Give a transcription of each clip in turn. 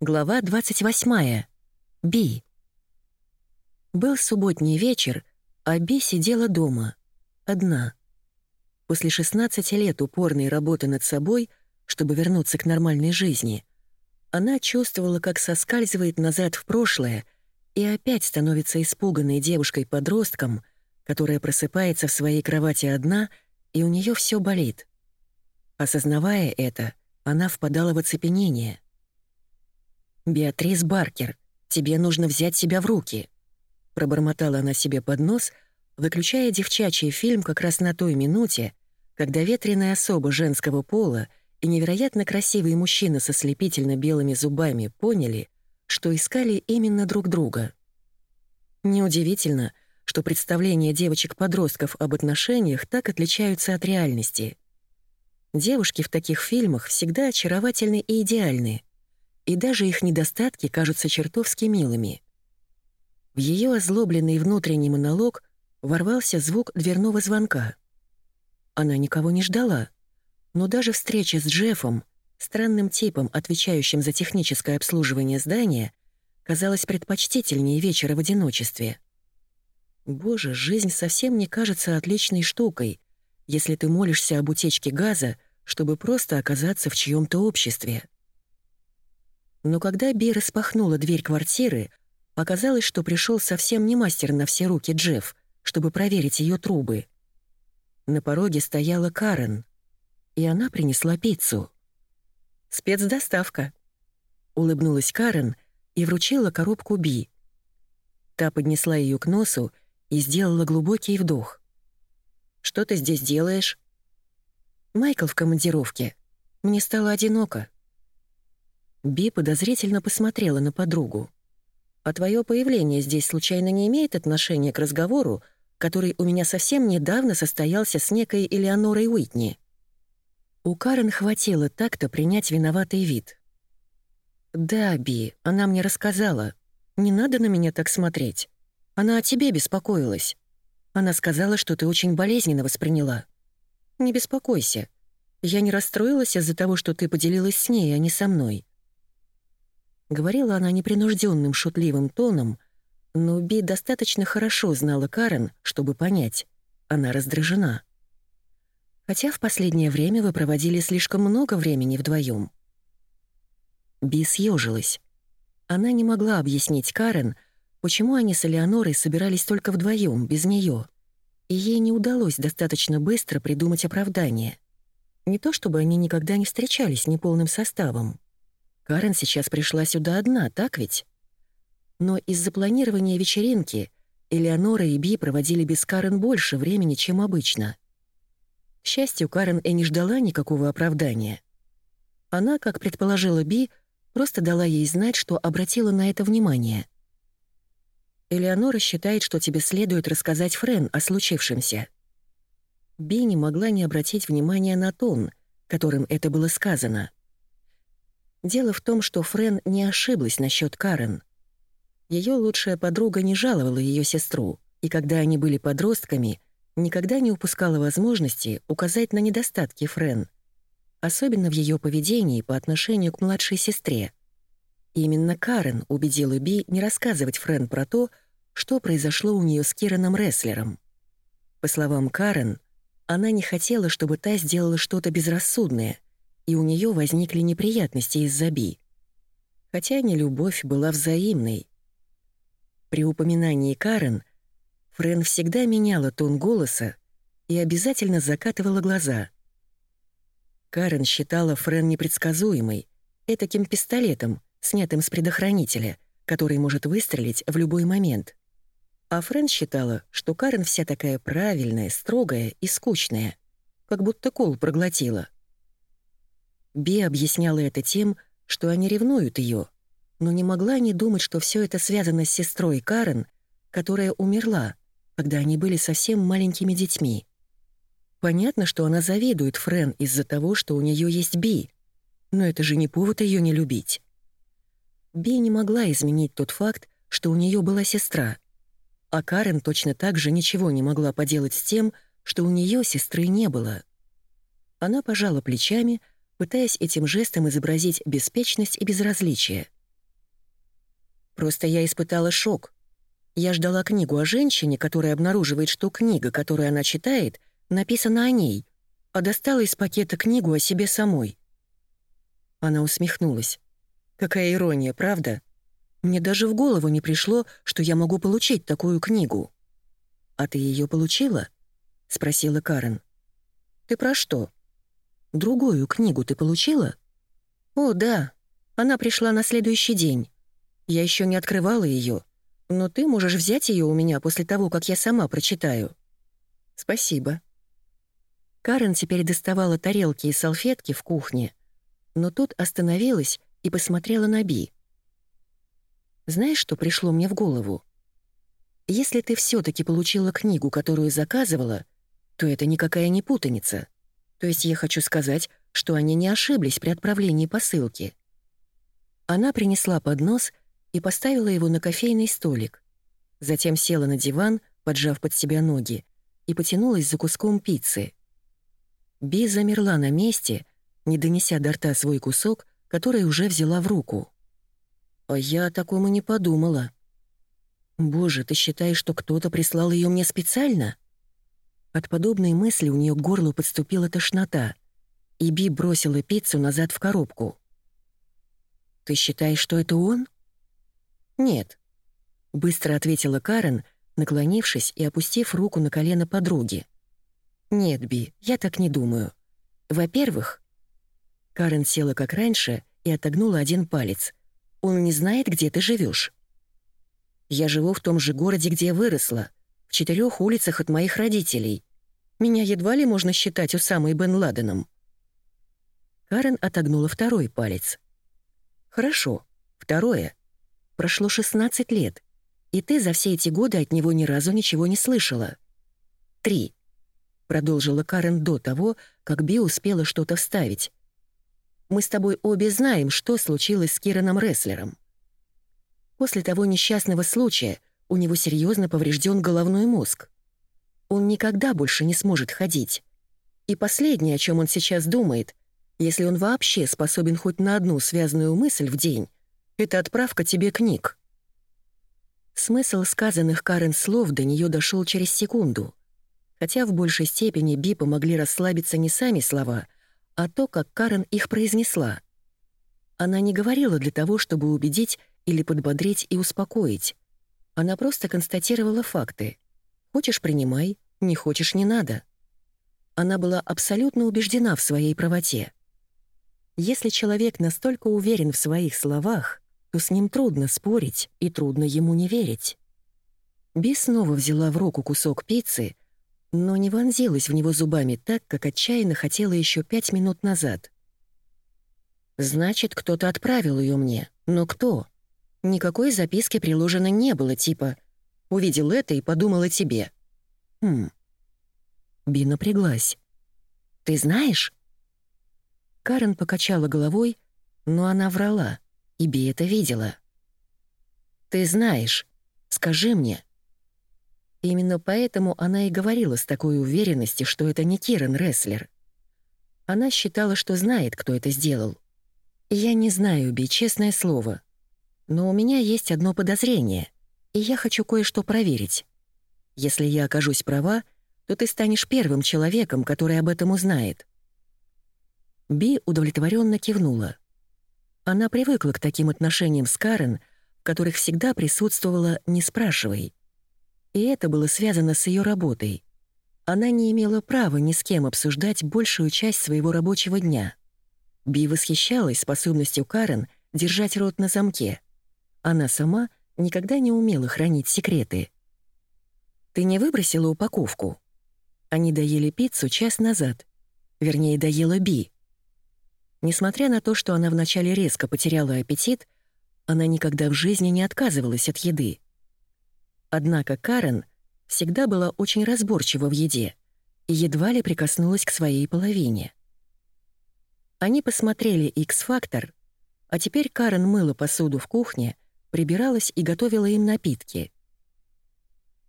Глава 28. Би. Был субботний вечер, а Би сидела дома. Одна. После 16 лет упорной работы над собой, чтобы вернуться к нормальной жизни, она чувствовала, как соскальзывает назад в прошлое и опять становится испуганной девушкой-подростком, которая просыпается в своей кровати одна, и у нее все болит. Осознавая это, она впадала в оцепенение — «Беатрис Баркер, тебе нужно взять себя в руки», — пробормотала она себе под нос, выключая девчачий фильм как раз на той минуте, когда ветреная особа женского пола и невероятно красивый мужчина со слепительно белыми зубами поняли, что искали именно друг друга. Неудивительно, что представления девочек-подростков об отношениях так отличаются от реальности. Девушки в таких фильмах всегда очаровательны и идеальны, и даже их недостатки кажутся чертовски милыми. В ее озлобленный внутренний монолог ворвался звук дверного звонка. Она никого не ждала, но даже встреча с Джеффом, странным типом, отвечающим за техническое обслуживание здания, казалась предпочтительнее вечера в одиночестве. Боже, жизнь совсем не кажется отличной штукой, если ты молишься об утечке газа, чтобы просто оказаться в чьем-то обществе. Но когда Би распахнула дверь квартиры, оказалось, что пришел совсем не мастер на все руки Джефф, чтобы проверить ее трубы. На пороге стояла Карен, и она принесла пиццу. «Спецдоставка», — улыбнулась Карен и вручила коробку Би. Та поднесла ее к носу и сделала глубокий вдох. «Что ты здесь делаешь?» «Майкл в командировке. Мне стало одиноко», Би подозрительно посмотрела на подругу. «А твое появление здесь случайно не имеет отношения к разговору, который у меня совсем недавно состоялся с некой Элеонорой Уитни?» У Карен хватило так-то принять виноватый вид. «Да, Би, она мне рассказала. Не надо на меня так смотреть. Она о тебе беспокоилась. Она сказала, что ты очень болезненно восприняла. Не беспокойся. Я не расстроилась из-за того, что ты поделилась с ней, а не со мной. Говорила она непринужденным шутливым тоном, но Би достаточно хорошо знала Карен, чтобы понять, она раздражена. Хотя в последнее время вы проводили слишком много времени вдвоем. Би съежилась. Она не могла объяснить Карен, почему они с Элеонорой собирались только вдвоем, без нее, и ей не удалось достаточно быстро придумать оправдание. Не то чтобы они никогда не встречались неполным составом. Карен сейчас пришла сюда одна, так ведь? Но из-за планирования вечеринки Элеонора и Би проводили без Карен больше времени, чем обычно. К счастью, Карен и не ждала никакого оправдания. Она, как предположила Би, просто дала ей знать, что обратила на это внимание. «Элеонора считает, что тебе следует рассказать Френ о случившемся». Би не могла не обратить внимания на тон, которым это было сказано. Дело в том, что Френ не ошиблась насчет Карен. Ее лучшая подруга не жаловала ее сестру, и когда они были подростками, никогда не упускала возможности указать на недостатки Френ, особенно в ее поведении по отношению к младшей сестре. именно Карен убедила Би не рассказывать Френ про то, что произошло у нее с Кираном Рестлером. По словам Карен, она не хотела, чтобы та сделала что-то безрассудное — и у нее возникли неприятности из-за Би. Хотя не любовь была взаимной. При упоминании Карен Френ всегда меняла тон голоса и обязательно закатывала глаза. Карен считала Френ непредсказуемой, этаким пистолетом, снятым с предохранителя, который может выстрелить в любой момент. А Френ считала, что Карен вся такая правильная, строгая и скучная, как будто кол проглотила. Би объясняла это тем, что они ревнуют ее, но не могла не думать, что все это связано с сестрой Карен, которая умерла, когда они были совсем маленькими детьми. Понятно, что она завидует Френ из-за того, что у нее есть Би, но это же не повод ее не любить. Би не могла изменить тот факт, что у нее была сестра, а Карен точно так же ничего не могла поделать с тем, что у нее сестры не было. Она пожала плечами, пытаясь этим жестом изобразить беспечность и безразличие. Просто я испытала шок. Я ждала книгу о женщине, которая обнаруживает, что книга, которую она читает, написана о ней, а достала из пакета книгу о себе самой. Она усмехнулась. Какая ирония, правда? Мне даже в голову не пришло, что я могу получить такую книгу. «А ты ее получила?» — спросила Карен. «Ты про что? Другую книгу ты получила?» «О, да. Она пришла на следующий день. Я еще не открывала ее, но ты можешь взять ее у меня после того, как я сама прочитаю». «Спасибо». Карен теперь доставала тарелки и салфетки в кухне, но тут остановилась и посмотрела на Би. «Знаешь, что пришло мне в голову? Если ты все таки получила книгу, которую заказывала, то это никакая не путаница. То есть я хочу сказать, что они не ошиблись при отправлении посылки». Она принесла поднос и поставила его на кофейный столик. Затем села на диван, поджав под себя ноги, и потянулась за куском пиццы. Би замерла на месте, не донеся до рта свой кусок, который уже взяла в руку. «А я о таком и не подумала», «Боже, ты считаешь, что кто-то прислал ее мне специально?» От подобной мысли у нее к горлу подступила тошнота, и Би бросила пиццу назад в коробку. «Ты считаешь, что это он?» «Нет», — быстро ответила Карен, наклонившись и опустив руку на колено подруги. «Нет, Би, я так не думаю. Во-первых...» Карен села как раньше и отогнула один палец. «Он не знает, где ты живешь. Я живу в том же городе, где выросла, в четырех улицах от моих родителей. Меня едва ли можно считать Усамой Бен Ладеном». Карен отогнула второй палец. «Хорошо. Второе. Прошло 16 лет, и ты за все эти годы от него ни разу ничего не слышала. Три. Продолжила Карен до того, как Би успела что-то вставить. Мы с тобой обе знаем, что случилось с Кираном Рестлером. После того несчастного случая у него серьезно поврежден головной мозг. Он никогда больше не сможет ходить. И последнее, о чем он сейчас думает, если он вообще способен хоть на одну связанную мысль в день, это отправка тебе книг. Смысл сказанных Карен слов до нее дошел через секунду. Хотя в большей степени Би помогли расслабиться не сами слова, а то, как Карен их произнесла. Она не говорила для того, чтобы убедить или подбодрить и успокоить. Она просто констатировала факты. Хочешь — принимай, не хочешь — не надо. Она была абсолютно убеждена в своей правоте. Если человек настолько уверен в своих словах, то с ним трудно спорить и трудно ему не верить. Би снова взяла в руку кусок пиццы, но не вонзилась в него зубами так, как отчаянно хотела еще пять минут назад. «Значит, кто-то отправил ее мне. Но кто?» Никакой записки приложено не было, типа «Увидел это и подумал о тебе». «Хм». Би напряглась. «Ты знаешь?» Карен покачала головой, но она врала, и Би это видела. «Ты знаешь. Скажи мне». Именно поэтому она и говорила с такой уверенностью, что это не Киран Рестлер. Она считала, что знает, кто это сделал. «Я не знаю, Би, честное слово. Но у меня есть одно подозрение, и я хочу кое-что проверить. Если я окажусь права, то ты станешь первым человеком, который об этом узнает». Би удовлетворенно кивнула. Она привыкла к таким отношениям с Карен, в которых всегда присутствовала «не спрашивай». И это было связано с ее работой. Она не имела права ни с кем обсуждать большую часть своего рабочего дня. Би восхищалась способностью Карен держать рот на замке — она сама никогда не умела хранить секреты. «Ты не выбросила упаковку?» Они доели пиццу час назад. Вернее, доела Би. Несмотря на то, что она вначале резко потеряла аппетит, она никогда в жизни не отказывалась от еды. Однако Карен всегда была очень разборчива в еде и едва ли прикоснулась к своей половине. Они посмотрели «Икс-фактор», а теперь Карен мыла посуду в кухне — прибиралась и готовила им напитки.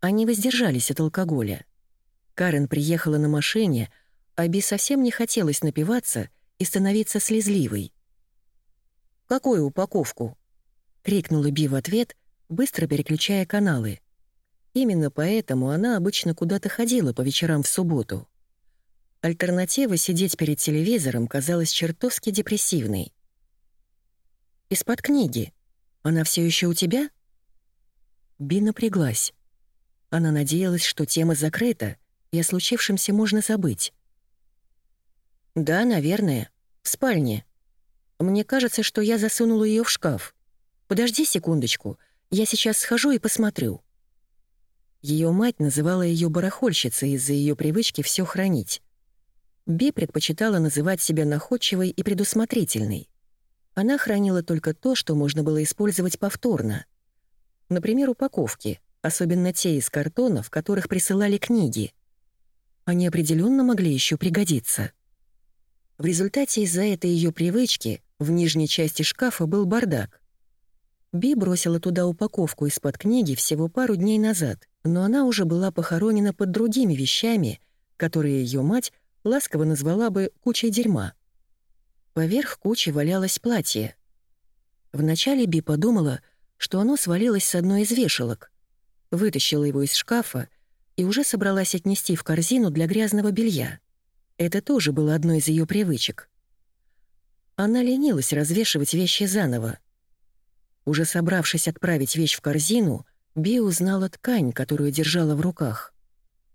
Они воздержались от алкоголя. Карен приехала на машине, а Би совсем не хотелось напиваться и становиться слезливой. «Какую упаковку?» крикнула Би в ответ, быстро переключая каналы. Именно поэтому она обычно куда-то ходила по вечерам в субботу. Альтернатива сидеть перед телевизором казалась чертовски депрессивной. «Из-под книги. Она все еще у тебя?» Би напряглась. Она надеялась, что тема закрыта, и о случившемся можно забыть. «Да, наверное. В спальне. Мне кажется, что я засунула ее в шкаф. Подожди секундочку, я сейчас схожу и посмотрю». Ее мать называла ее барахольщицей из-за ее привычки все хранить. Би предпочитала называть себя находчивой и предусмотрительной. Она хранила только то, что можно было использовать повторно. Например, упаковки, особенно те из картона, в которых присылали книги. Они определенно могли еще пригодиться. В результате из-за этой ее привычки в нижней части шкафа был бардак. Би бросила туда упаковку из-под книги всего пару дней назад, но она уже была похоронена под другими вещами, которые ее мать ласково назвала бы кучей дерьма. Поверх кучи валялось платье. Вначале Би подумала, что оно свалилось с одной из вешалок, вытащила его из шкафа и уже собралась отнести в корзину для грязного белья. Это тоже было одной из ее привычек. Она ленилась развешивать вещи заново. Уже собравшись отправить вещь в корзину, Би узнала ткань, которую держала в руках.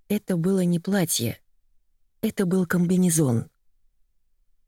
Это было не платье. Это был комбинезон.